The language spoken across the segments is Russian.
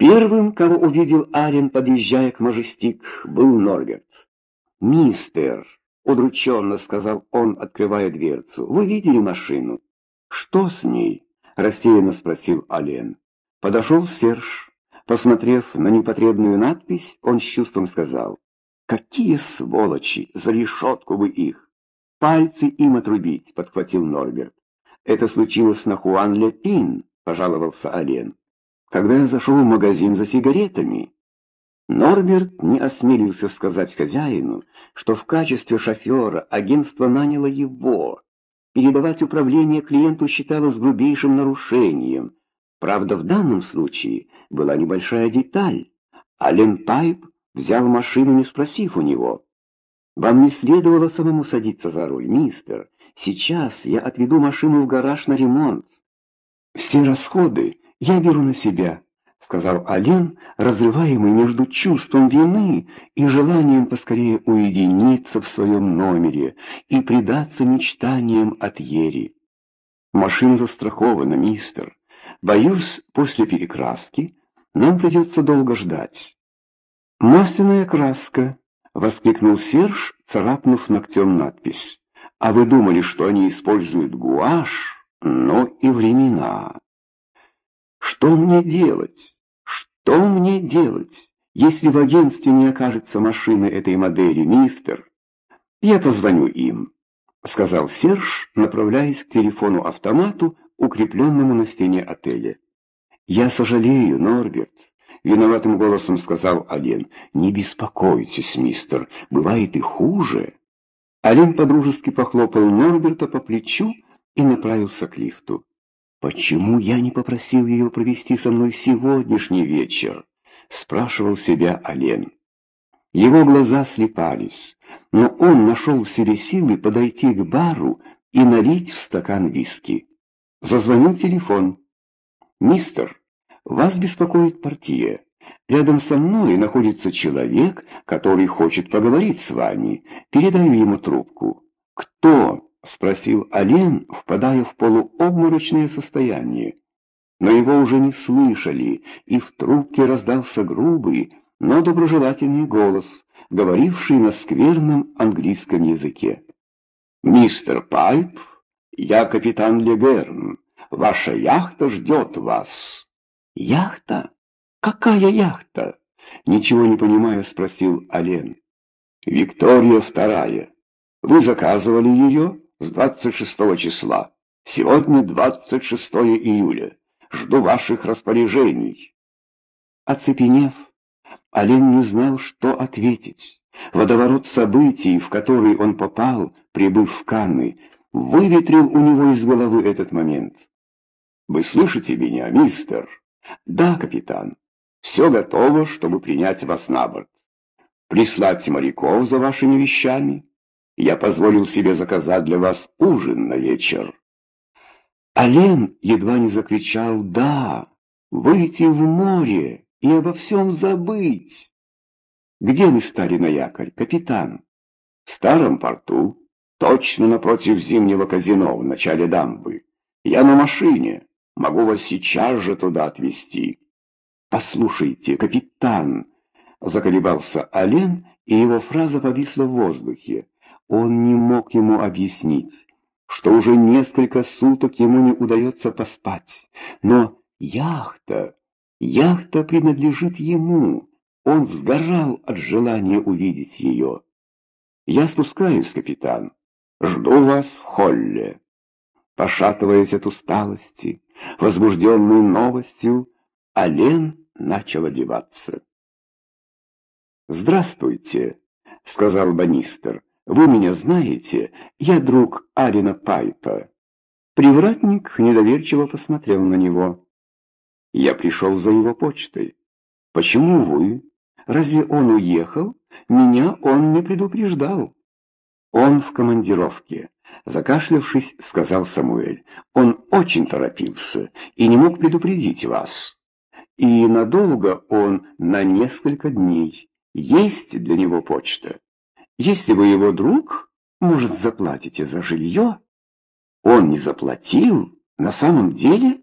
Первым, кого увидел Арен, подъезжая к Мажестик, был Норберт. «Мистер», — удрученно сказал он, открывая дверцу, — «вы видели машину?» «Что с ней?» — рассеянно спросил Ален. Подошел Серж. Посмотрев на непотребную надпись, он с чувством сказал, «Какие сволочи! За решетку бы их!» «Пальцы им отрубить!» — подхватил Норберт. «Это случилось на Хуан Лепин», — пожаловался Ален когда я зашел в магазин за сигаретами. Норберт не осмелился сказать хозяину, что в качестве шофера агентство наняло его. Передавать управление клиенту считалось грубейшим нарушением. Правда, в данном случае была небольшая деталь. Ален Пайп взял машину, не спросив у него. «Вам не следовало самому садиться за руль, мистер. Сейчас я отведу машину в гараж на ремонт. Все расходы «Я беру на себя», — сказал Ален, разрываемый между чувством вины и желанием поскорее уединиться в своем номере и предаться мечтаниям от Ери. «Машина застрахована, мистер. Боюсь, после перекраски нам придется долго ждать». «Масляная краска», — воскликнул Серж, царапнув ногтем надпись. «А вы думали, что они используют гуашь? Но и времена». Что мне делать? Что мне делать, если в агентстве не окажется машины этой модели, мистер? Я позвоню им, сказал Серж, направляясь к телефону-автомату, укрепленному на стене отеля. Я сожалею, Норберт. Виноватым голосом сказал Ален. «Не беспокойтесь, мистер, бывает и хуже». Ален подружески похлопал Норберта по плечу и направился к лифту. «Почему я не попросил ее провести со мной сегодняшний вечер?» — спрашивал себя Олен. Его глаза слепались, но он нашел в себе силы подойти к бару и налить в стакан виски. Зазвонил телефон. «Мистер, вас беспокоит партия. Рядом со мной находится человек, который хочет поговорить с вами. Передаю ему трубку». «Кто?» — спросил Олен, впадая в полуобморочное состояние. Но его уже не слышали, и в трубке раздался грубый, но доброжелательный голос, говоривший на скверном английском языке. «Мистер Пайп, я капитан Легерн. Ваша яхта ждет вас». «Яхта? Какая яхта?» Ничего не понимая, спросил Олен. «Виктория вторая. Вы заказывали ее?» С 26 числа. Сегодня 26 июля. Жду ваших распоряжений. Оцепенев, Олень не знал, что ответить. Водоворот событий, в который он попал, прибыв в Канны, выветрил у него из головы этот момент. «Вы слышите меня, мистер?» «Да, капитан. Все готово, чтобы принять вас на борт. Прислать моряков за вашими вещами?» Я позволил себе заказать для вас ужин на вечер. Ален едва не закричал «Да! Выйти в море и обо всем забыть!» «Где вы стали на якорь, капитан?» «В старом порту, точно напротив зимнего казино в начале дамбы. Я на машине, могу вас сейчас же туда отвезти». «Послушайте, капитан!» Заколебался Ален, и его фраза повисла в воздухе. Он не мог ему объяснить, что уже несколько суток ему не удается поспать. Но яхта, яхта принадлежит ему. Он сгорал от желания увидеть ее. «Я спускаюсь, капитан. Жду вас в холле». Пошатываясь от усталости, возбужденной новостью, Ален начал одеваться. «Здравствуйте», — сказал Банистер. Вы меня знаете, я друг Арина Пайпа». Привратник недоверчиво посмотрел на него. «Я пришел за его почтой. Почему вы? Разве он уехал? Меня он не предупреждал». «Он в командировке», — закашлявшись, сказал Самуэль. «Он очень торопился и не мог предупредить вас. И надолго он на несколько дней. Есть для него почта». Если вы его друг, может, заплатите за жилье? Он не заплатил? На самом деле?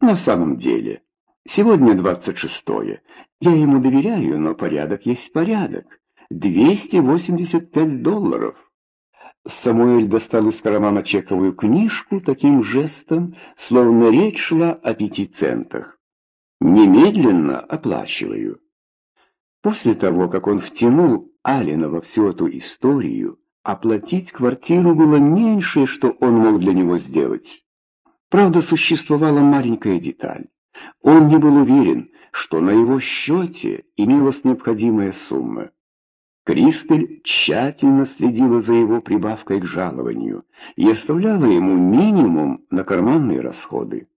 На самом деле. Сегодня двадцать шестое. Я ему доверяю, но порядок есть порядок. Двести восемьдесят пять долларов. Самуэль достал из кармана чековую книжку таким жестом, словно речь шла о пяти центах. Немедленно оплачиваю. После того, как он втянул Алина во всю эту историю, оплатить квартиру было меньшее, что он мог для него сделать. Правда, существовала маленькая деталь. Он не был уверен, что на его счете имелась необходимая сумма. Кристель тщательно следила за его прибавкой к жалованию и оставляла ему минимум на карманные расходы.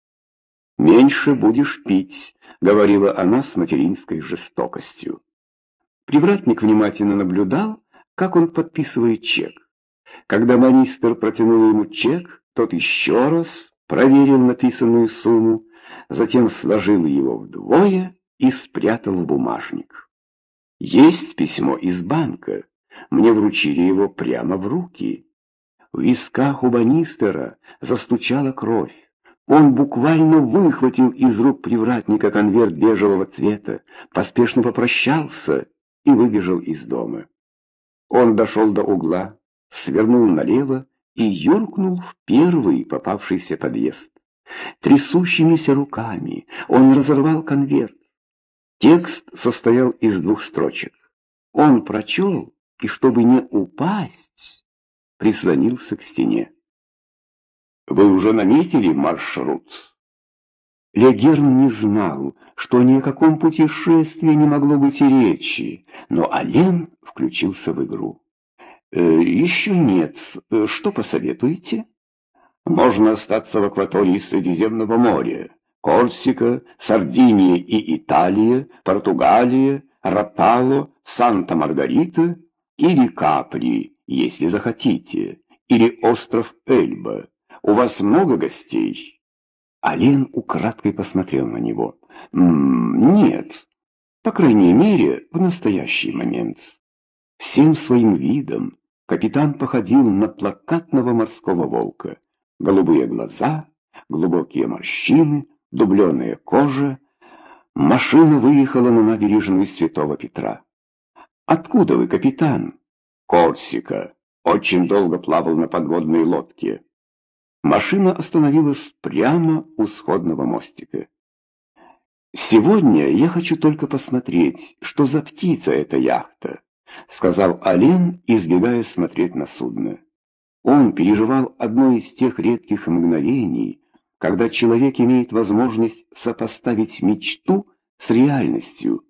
«Меньше будешь пить», — говорила она с материнской жестокостью. Привратник внимательно наблюдал, как он подписывает чек. Когда министр протянул ему чек, тот еще раз проверил написанную сумму, затем сложил его вдвое и спрятал в бумажник. Есть письмо из банка. Мне вручили его прямо в руки. В висках у банистера застучала кровь. Он буквально выхватил из рук привратника конверт бежевого цвета, поспешно попрощался и выбежал из дома. Он дошел до угла, свернул налево и юркнул в первый попавшийся подъезд. Трясущимися руками он разорвал конверт. Текст состоял из двух строчек. Он прочел, и чтобы не упасть, прислонился к стене. «Вы уже наметили маршрут?» Легерн не знал, что ни о каком путешествии не могло быть и речи, но Ален включился в игру. «Э, «Еще нет. Что посоветуете?» «Можно остаться в акватории Средиземного моря. Корсика, Сардиния и Италия, Португалия, Рапало, Санта-Маргарита или Капри, если захотите, или остров Эльба. У вас много гостей?» Ален украдкой посмотрел на него. «М -м, «Нет, по крайней мере, в настоящий момент». Всем своим видом капитан походил на плакатного морского волка. Голубые глаза, глубокие морщины, дубленая кожа. Машина выехала на набережную Святого Петра. «Откуда вы, капитан?» «Корсика. Очень долго плавал на подводной лодке». Машина остановилась прямо у сходного мостика. «Сегодня я хочу только посмотреть, что за птица эта яхта», — сказал Ален, избегая смотреть на судно. Он переживал одно из тех редких мгновений, когда человек имеет возможность сопоставить мечту с реальностью.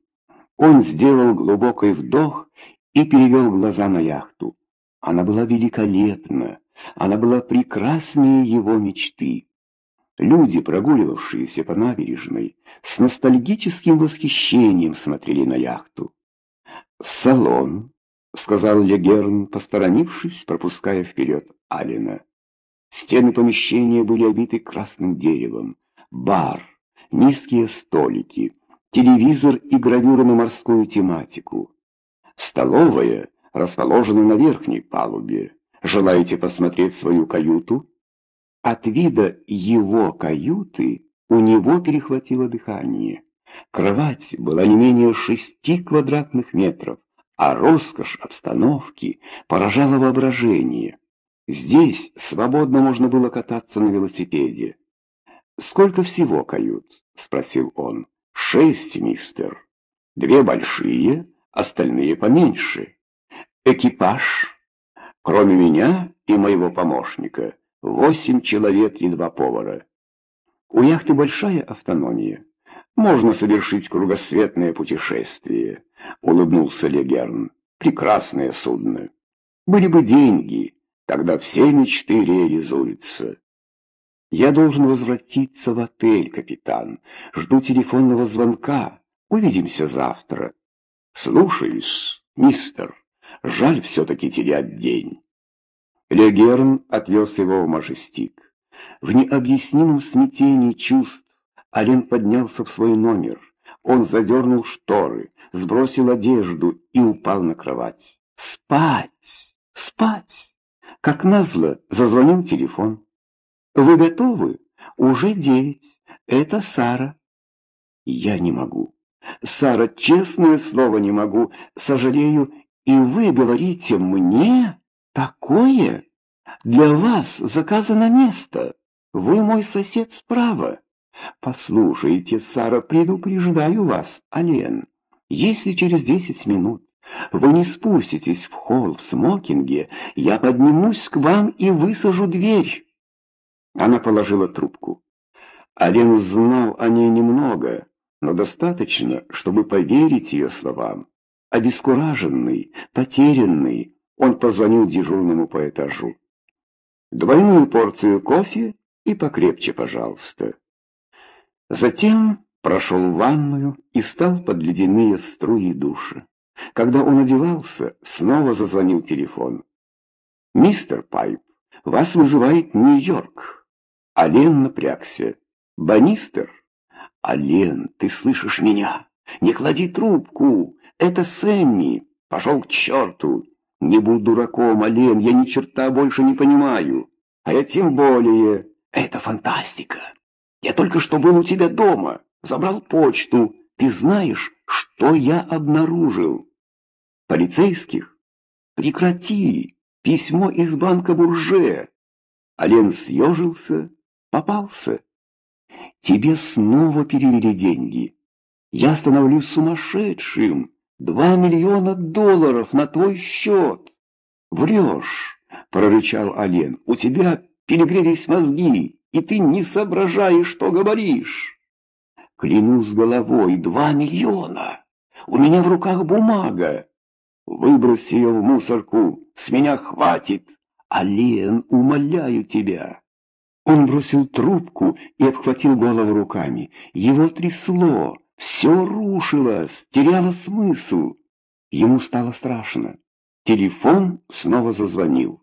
Он сделал глубокий вдох и перевел глаза на яхту. Она была великолепна. Она была прекраснее его мечты. Люди, прогуливавшиеся по набережной, с ностальгическим восхищением смотрели на яхту. «Салон», — сказал Легерн, посторонившись, пропуская вперед Алина. Стены помещения были обиты красным деревом. Бар, низкие столики, телевизор и гравюры на морскую тематику. Столовая расположена на верхней палубе. Желаете посмотреть свою каюту? От вида его каюты у него перехватило дыхание. Кровать была не менее шести квадратных метров, а роскошь обстановки поражала воображение. Здесь свободно можно было кататься на велосипеде. «Сколько всего кают?» — спросил он. «Шесть, мистер. Две большие, остальные поменьше. Экипаж?» Кроме меня и моего помощника, восемь человек и два повара. У яхты большая автономия. Можно совершить кругосветное путешествие, улыбнулся Легерн. Прекрасное судно. Были бы деньги, тогда все мечты реализуются. Я должен возвратиться в отель, капитан. Жду телефонного звонка. Увидимся завтра. Слушаюсь, мистер. Жаль все-таки терять день. Легерн отвез его в Мажестик. В необъяснимом смятении чувств Ален поднялся в свой номер. Он задернул шторы, сбросил одежду и упал на кровать. Спать! Спать! Как назло, зазвонил телефон. «Вы готовы? Уже девять. Это Сара». Я не могу. Сара, честное слово, не могу. Сожалею. И вы говорите мне такое? Для вас заказано место. Вы мой сосед справа. Послушайте, Сара, предупреждаю вас, Ален. Если через десять минут вы не спуститесь в холл в смокинге, я поднимусь к вам и высажу дверь. Она положила трубку. Ален знал о ней немного, но достаточно, чтобы поверить ее словам. Обескураженный, потерянный, он позвонил дежурному по этажу. «Двойную порцию кофе и покрепче, пожалуйста». Затем прошел в ванную и стал под ледяные струи душа. Когда он одевался, снова зазвонил телефон. «Мистер Пайп, вас вызывает Нью-Йорк». Ален напрягся. «Банистер?» «Ален, ты слышишь меня? Не клади трубку! Это Сэмми! Пошел к черту! Не будь дураком, Ален, я ни черта больше не понимаю! А я тем более... Это фантастика! Я только что был у тебя дома, забрал почту. Ты знаешь, что я обнаружил?» «Полицейских? Прекрати! Письмо из банка Бурже!» Ален съежился, попался. Тебе снова перевели деньги. Я становлюсь сумасшедшим. Два миллиона долларов на твой счет. Врешь, прорычал Ален. У тебя перегрелись мозги, и ты не соображаешь, что говоришь. Клянусь головой, два миллиона. У меня в руках бумага. Выбрось ее в мусорку, с меня хватит. Ален, умоляю тебя. Он бросил трубку и обхватил голову руками. Его трясло, все рушилось, теряло смысл. Ему стало страшно. Телефон снова зазвонил.